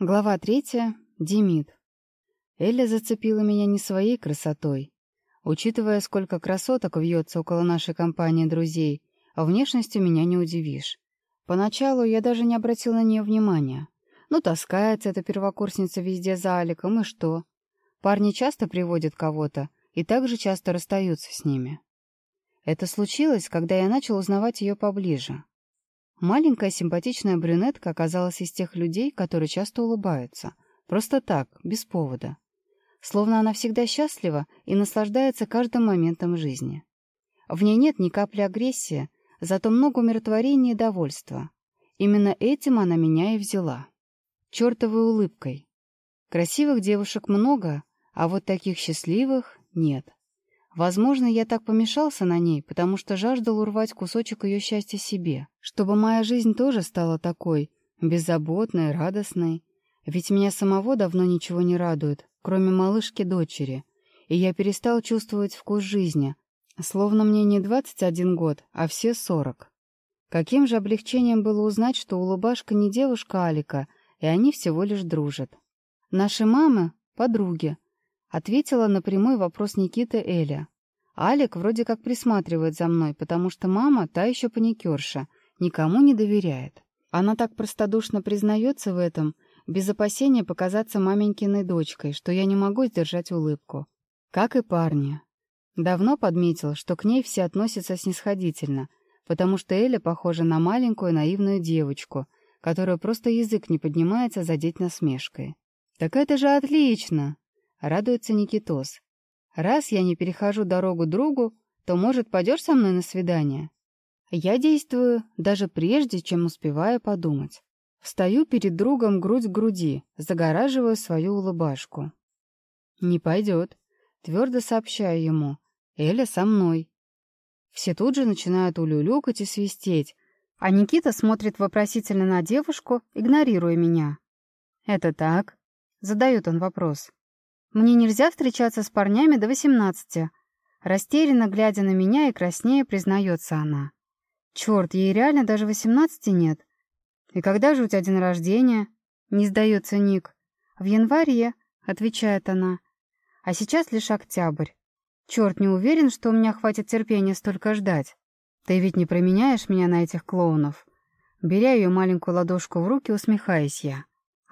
Глава третья. Демид. Эля зацепила меня не своей красотой. Учитывая, сколько красоток вьется около нашей компании друзей, а внешностью меня не удивишь. Поначалу я даже не обратил на нее внимания. Ну, таскается эта первокурсница везде за Аликом, и что? Парни часто приводят кого-то, и также часто расстаются с ними. Это случилось, когда я начал узнавать ее поближе. Маленькая симпатичная брюнетка оказалась из тех людей, которые часто улыбаются. Просто так, без повода. Словно она всегда счастлива и наслаждается каждым моментом жизни. В ней нет ни капли агрессии, зато много умиротворения и довольства. Именно этим она меня и взяла. Чертовой улыбкой. Красивых девушек много, а вот таких счастливых нет. Возможно, я так помешался на ней, потому что жаждал урвать кусочек ее счастья себе, чтобы моя жизнь тоже стала такой, беззаботной, радостной. Ведь меня самого давно ничего не радует, кроме малышки-дочери, и я перестал чувствовать вкус жизни, словно мне не 21 год, а все 40. Каким же облегчением было узнать, что улыбашка не девушка Алика, и они всего лишь дружат. Наши мамы — подруги, Ответила на прямой вопрос Никиты Эля. Алик вроде как присматривает за мной, потому что мама та еще паникерша, никому не доверяет. Она так простодушно признается в этом, без опасения показаться маменькиной дочкой, что я не могу сдержать улыбку. Как и парни. Давно подметил, что к ней все относятся снисходительно, потому что Эля похожа на маленькую наивную девочку, которая просто язык не поднимается задеть насмешкой. «Так это же отлично!» Радуется Никитос. Раз я не перехожу дорогу другу, то, может, пойдешь со мной на свидание? Я действую даже прежде, чем успеваю подумать. Встаю перед другом грудь к груди, загораживаю свою улыбашку. «Не пойдет», — твердо сообщаю ему. «Эля со мной». Все тут же начинают улюлюкать и свистеть, а Никита смотрит вопросительно на девушку, игнорируя меня. «Это так?» — задает он вопрос. Мне нельзя встречаться с парнями до восемнадцати. Растерянно глядя на меня и краснее, признается она. Черт, ей реально даже восемнадцати нет. И когда же у тебя день рождения? Не сдается Ник. В январе, отвечает она. А сейчас лишь октябрь. Черт, не уверен, что у меня хватит терпения столько ждать. Ты ведь не променяешь меня на этих клоунов. Беря ее маленькую ладошку в руки, усмехаясь я.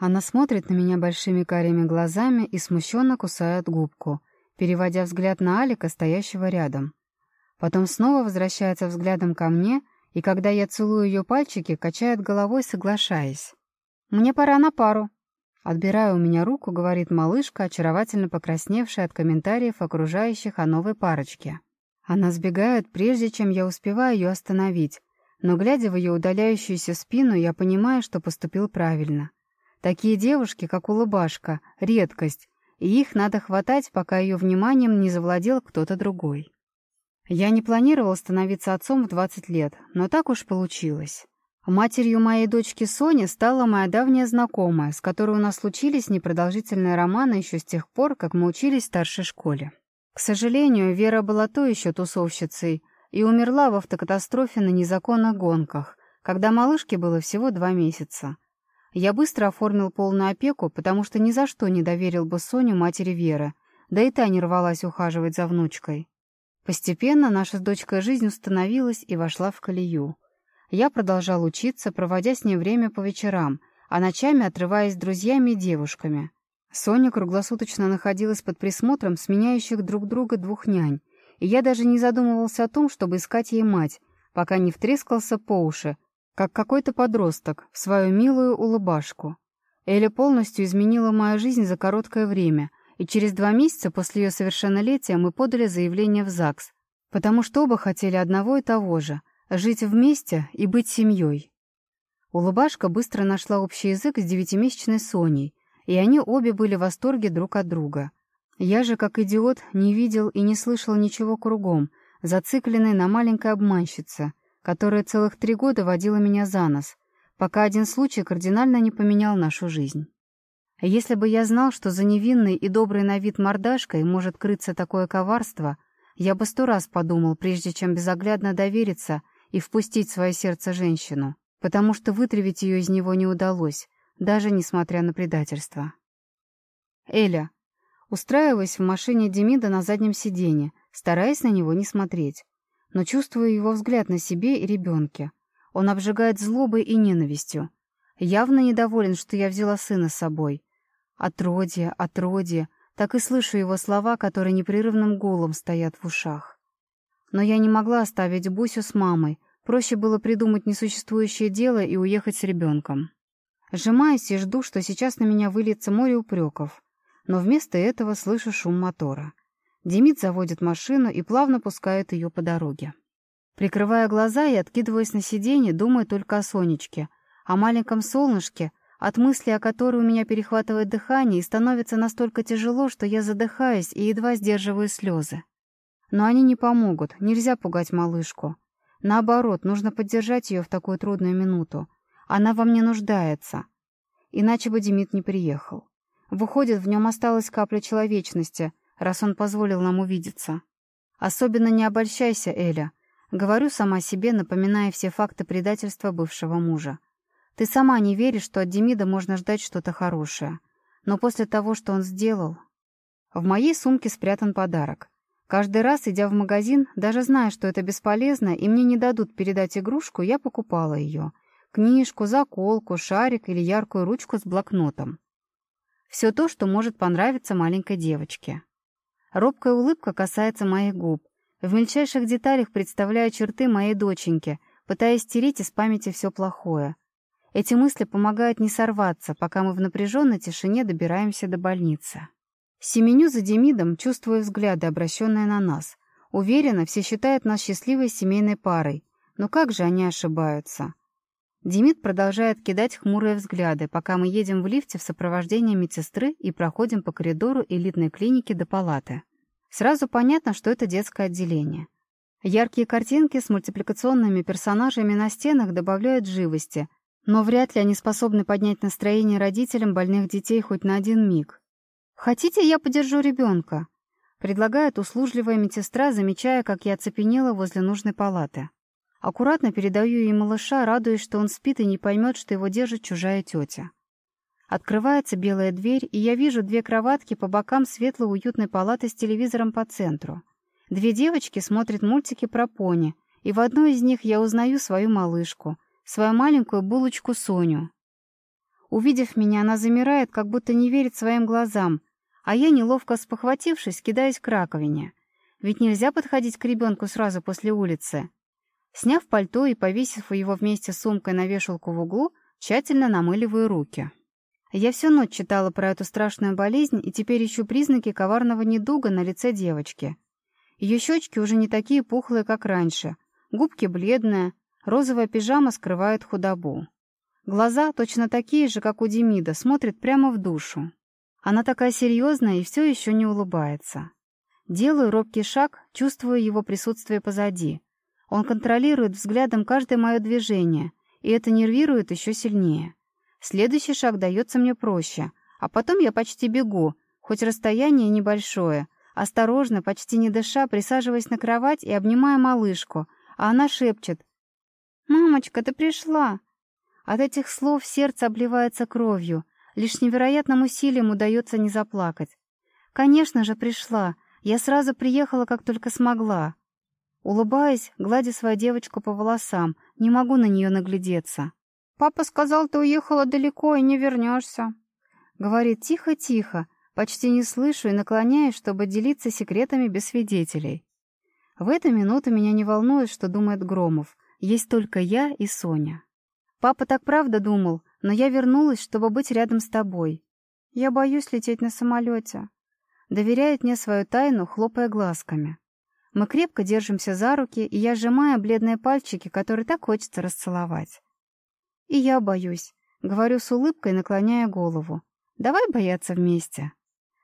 Она смотрит на меня большими карими глазами и смущенно кусает губку, переводя взгляд на Алика, стоящего рядом. Потом снова возвращается взглядом ко мне, и когда я целую ее пальчики, качает головой, соглашаясь. «Мне пора на пару». Отбирая у меня руку, говорит малышка, очаровательно покрасневшая от комментариев окружающих о новой парочке. Она сбегает, прежде чем я успеваю ее остановить, но, глядя в ее удаляющуюся спину, я понимаю, что поступил правильно — Такие девушки, как улыбашка, редкость, и их надо хватать, пока ее вниманием не завладел кто-то другой. Я не планировал становиться отцом в 20 лет, но так уж получилось. Матерью моей дочки Сони стала моя давняя знакомая, с которой у нас случились непродолжительные романы еще с тех пор, как мы учились в старшей школе. К сожалению, Вера была то еще тусовщицей и умерла в автокатастрофе на незаконных гонках, когда малышке было всего два месяца. Я быстро оформил полную опеку, потому что ни за что не доверил бы Соню матери Веры, да и та не рвалась ухаживать за внучкой. Постепенно наша с дочкой жизнь установилась и вошла в колею. Я продолжал учиться, проводя с ней время по вечерам, а ночами отрываясь с друзьями и девушками. Соня круглосуточно находилась под присмотром сменяющих друг друга двух нянь, и я даже не задумывался о том, чтобы искать ей мать, пока не втрескался по уши, как какой-то подросток, в свою милую улыбашку. Эля полностью изменила мою жизнь за короткое время, и через два месяца после ее совершеннолетия мы подали заявление в ЗАГС, потому что оба хотели одного и того же — жить вместе и быть семьей. Улыбашка быстро нашла общий язык с девятимесячной Соней, и они обе были в восторге друг от друга. Я же, как идиот, не видел и не слышал ничего кругом, зацикленный на маленькой обманщице — которая целых три года водила меня за нос, пока один случай кардинально не поменял нашу жизнь. Если бы я знал, что за невинной и доброй на вид мордашкой может крыться такое коварство, я бы сто раз подумал, прежде чем безоглядно довериться и впустить в свое сердце женщину, потому что вытравить ее из него не удалось, даже несмотря на предательство. Эля. Устраиваясь в машине Демида на заднем сиденье, стараясь на него не смотреть, но чувствую его взгляд на себе и ребенке. Он обжигает злобой и ненавистью. Явно недоволен, что я взяла сына с собой. Отродье, отродье, так и слышу его слова, которые непрерывным гулом стоят в ушах. Но я не могла оставить Бусю с мамой, проще было придумать несуществующее дело и уехать с ребенком. Сжимаюсь и жду, что сейчас на меня выльется море упреков, но вместо этого слышу шум мотора. Демид заводит машину и плавно пускает ее по дороге. Прикрывая глаза и откидываясь на сиденье, думаю только о Сонечке, о маленьком солнышке, от мысли о которой у меня перехватывает дыхание и становится настолько тяжело, что я задыхаюсь и едва сдерживаю слезы. Но они не помогут, нельзя пугать малышку. Наоборот, нужно поддержать ее в такую трудную минуту. Она во мне нуждается. Иначе бы Демид не приехал. Выходит, в нем осталась капля человечности, раз он позволил нам увидеться. Особенно не обольщайся, Эля. Говорю сама себе, напоминая все факты предательства бывшего мужа. Ты сама не веришь, что от Демида можно ждать что-то хорошее. Но после того, что он сделал... В моей сумке спрятан подарок. Каждый раз, идя в магазин, даже зная, что это бесполезно, и мне не дадут передать игрушку, я покупала ее. Книжку, заколку, шарик или яркую ручку с блокнотом. Все то, что может понравиться маленькой девочке. Робкая улыбка касается моих губ. В мельчайших деталях представляю черты моей доченьки, пытаясь стереть из памяти все плохое. Эти мысли помогают не сорваться, пока мы в напряженной тишине добираемся до больницы. Семеню за Демидом, чувствуя взгляды, обращенные на нас. Уверена, все считают нас счастливой семейной парой. Но как же они ошибаются? Демид продолжает кидать хмурые взгляды, пока мы едем в лифте в сопровождении медсестры и проходим по коридору элитной клиники до палаты. Сразу понятно, что это детское отделение. Яркие картинки с мультипликационными персонажами на стенах добавляют живости, но вряд ли они способны поднять настроение родителям больных детей хоть на один миг. «Хотите, я подержу ребенка?» — предлагает услужливая медсестра, замечая, как я оцепенела возле нужной палаты. Аккуратно передаю ей малыша, радуясь, что он спит и не поймет, что его держит чужая тетя. Открывается белая дверь, и я вижу две кроватки по бокам светло-уютной палаты с телевизором по центру. Две девочки смотрят мультики про пони, и в одной из них я узнаю свою малышку, свою маленькую булочку Соню. Увидев меня, она замирает, как будто не верит своим глазам, а я, неловко спохватившись, кидаюсь к раковине. Ведь нельзя подходить к ребенку сразу после улицы. Сняв пальто и повесив его вместе с сумкой на вешалку в углу, тщательно намыливаю руки. Я всю ночь читала про эту страшную болезнь и теперь ищу признаки коварного недуга на лице девочки. Ее щечки уже не такие пухлые, как раньше, губки бледные, розовая пижама скрывает худобу. Глаза, точно такие же, как у Демида, смотрят прямо в душу. Она такая серьезная и все еще не улыбается. Делаю робкий шаг, чувствую его присутствие позади. Он контролирует взглядом каждое мое движение, и это нервирует еще сильнее. Следующий шаг дается мне проще, а потом я почти бегу, хоть расстояние небольшое, осторожно, почти не дыша, присаживаясь на кровать и обнимая малышку, а она шепчет «Мамочка, ты пришла!» От этих слов сердце обливается кровью, Лишь невероятным усилием удается не заплакать. Конечно же, пришла. Я сразу приехала, как только смогла. Улыбаясь, гладя свою девочку по волосам, не могу на нее наглядеться. «Папа сказал, ты уехала далеко и не вернешься». Говорит тихо-тихо, почти не слышу и наклоняюсь, чтобы делиться секретами без свидетелей. В эту минуту меня не волнует, что думает Громов. Есть только я и Соня. Папа так правда думал, но я вернулась, чтобы быть рядом с тобой. Я боюсь лететь на самолете. Доверяет мне свою тайну, хлопая глазками. Мы крепко держимся за руки, и я сжимаю бледные пальчики, которые так хочется расцеловать. И я боюсь. Говорю с улыбкой, наклоняя голову. Давай бояться вместе.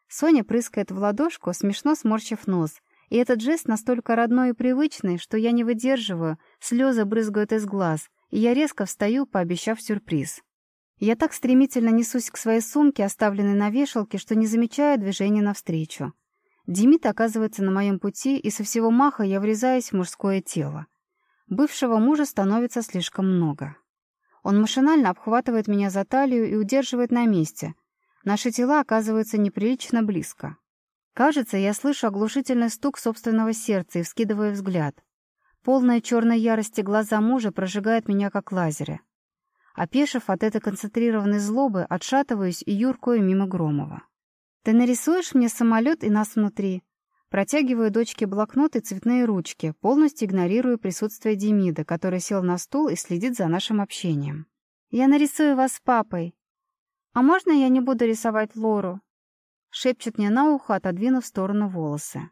Соня прыскает в ладошку, смешно сморщив нос. И этот жест настолько родной и привычный, что я не выдерживаю, слезы брызгают из глаз, и я резко встаю, пообещав сюрприз. Я так стремительно несусь к своей сумке, оставленной на вешалке, что не замечаю движения навстречу. Демид оказывается на моем пути, и со всего маха я врезаюсь в мужское тело. Бывшего мужа становится слишком много. Он машинально обхватывает меня за талию и удерживает на месте. Наши тела оказываются неприлично близко. Кажется, я слышу оглушительный стук собственного сердца и вскидываю взгляд. Полная черной ярости глаза мужа прожигают меня как лазеры. Опешив от этой концентрированной злобы, отшатываюсь и юркую мимо Громова. «Ты нарисуешь мне самолет и нас внутри?» Протягиваю дочке блокнот и цветные ручки, полностью игнорируя присутствие Демида, который сел на стул и следит за нашим общением. «Я нарисую вас с папой». «А можно я не буду рисовать Лору?» Шепчет мне на ухо, отодвинув в сторону волосы.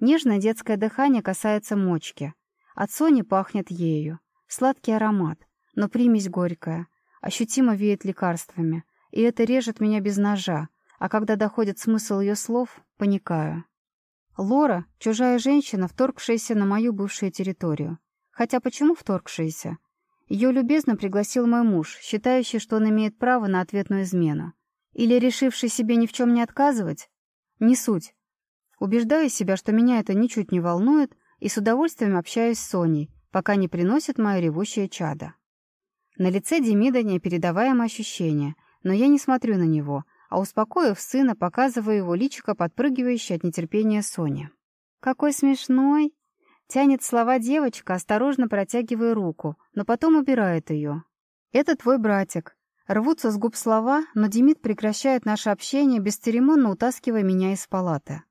Нежное детское дыхание касается мочки. От Сони пахнет ею. Сладкий аромат но примесь горькая, ощутимо веет лекарствами, и это режет меня без ножа, а когда доходит смысл ее слов, паникаю. Лора — чужая женщина, вторгшаяся на мою бывшую территорию. Хотя почему вторгшаяся? Ее любезно пригласил мой муж, считающий, что он имеет право на ответную измену. Или решивший себе ни в чем не отказывать? Не суть. Убеждаю себя, что меня это ничуть не волнует, и с удовольствием общаюсь с Соней, пока не приносит мое ревущее чадо. На лице Демида непередаваемое ощущение, но я не смотрю на него, а успокоив сына, показываю его личико, подпрыгивающее от нетерпения Сони. «Какой смешной!» Тянет слова девочка, осторожно протягивая руку, но потом убирает ее. «Это твой братик». Рвутся с губ слова, но Демид прекращает наше общение, бесцеремонно утаскивая меня из палаты.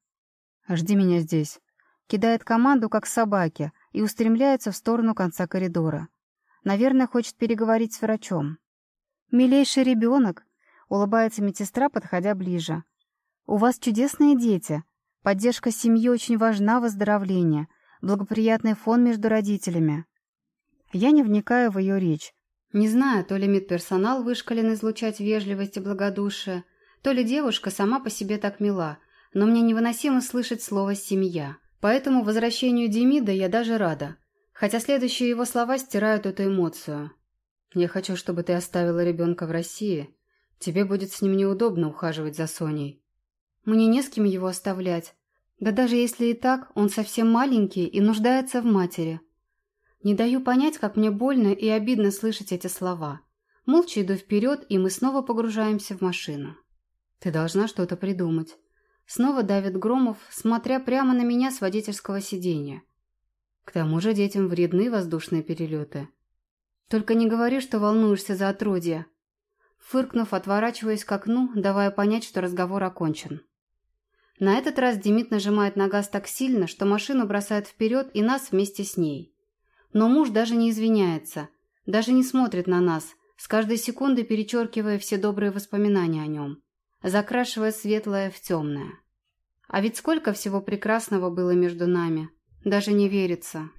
«Жди меня здесь». Кидает команду, как собаки, и устремляется в сторону конца коридора. Наверное, хочет переговорить с врачом. «Милейший ребенок!» — улыбается медсестра, подходя ближе. «У вас чудесные дети. Поддержка семьи очень важна в выздоровлении. Благоприятный фон между родителями». Я не вникаю в ее речь. Не знаю, то ли медперсонал вышкален излучать вежливость и благодушие, то ли девушка сама по себе так мила, но мне невыносимо слышать слово «семья». Поэтому возвращению Демида я даже рада хотя следующие его слова стирают эту эмоцию. «Я хочу, чтобы ты оставила ребенка в России. Тебе будет с ним неудобно ухаживать за Соней». «Мне не с кем его оставлять. Да даже если и так, он совсем маленький и нуждается в матери». Не даю понять, как мне больно и обидно слышать эти слова. Молча иду вперед, и мы снова погружаемся в машину. «Ты должна что-то придумать». Снова давит Громов, смотря прямо на меня с водительского сиденья. К тому же детям вредны воздушные перелеты. Только не говори, что волнуешься за отродье. Фыркнув, отворачиваясь к окну, давая понять, что разговор окончен. На этот раз Демид нажимает на газ так сильно, что машину бросает вперед и нас вместе с ней. Но муж даже не извиняется, даже не смотрит на нас, с каждой секундой перечеркивая все добрые воспоминания о нем, закрашивая светлое в темное. А ведь сколько всего прекрасного было между нами – даже не верится.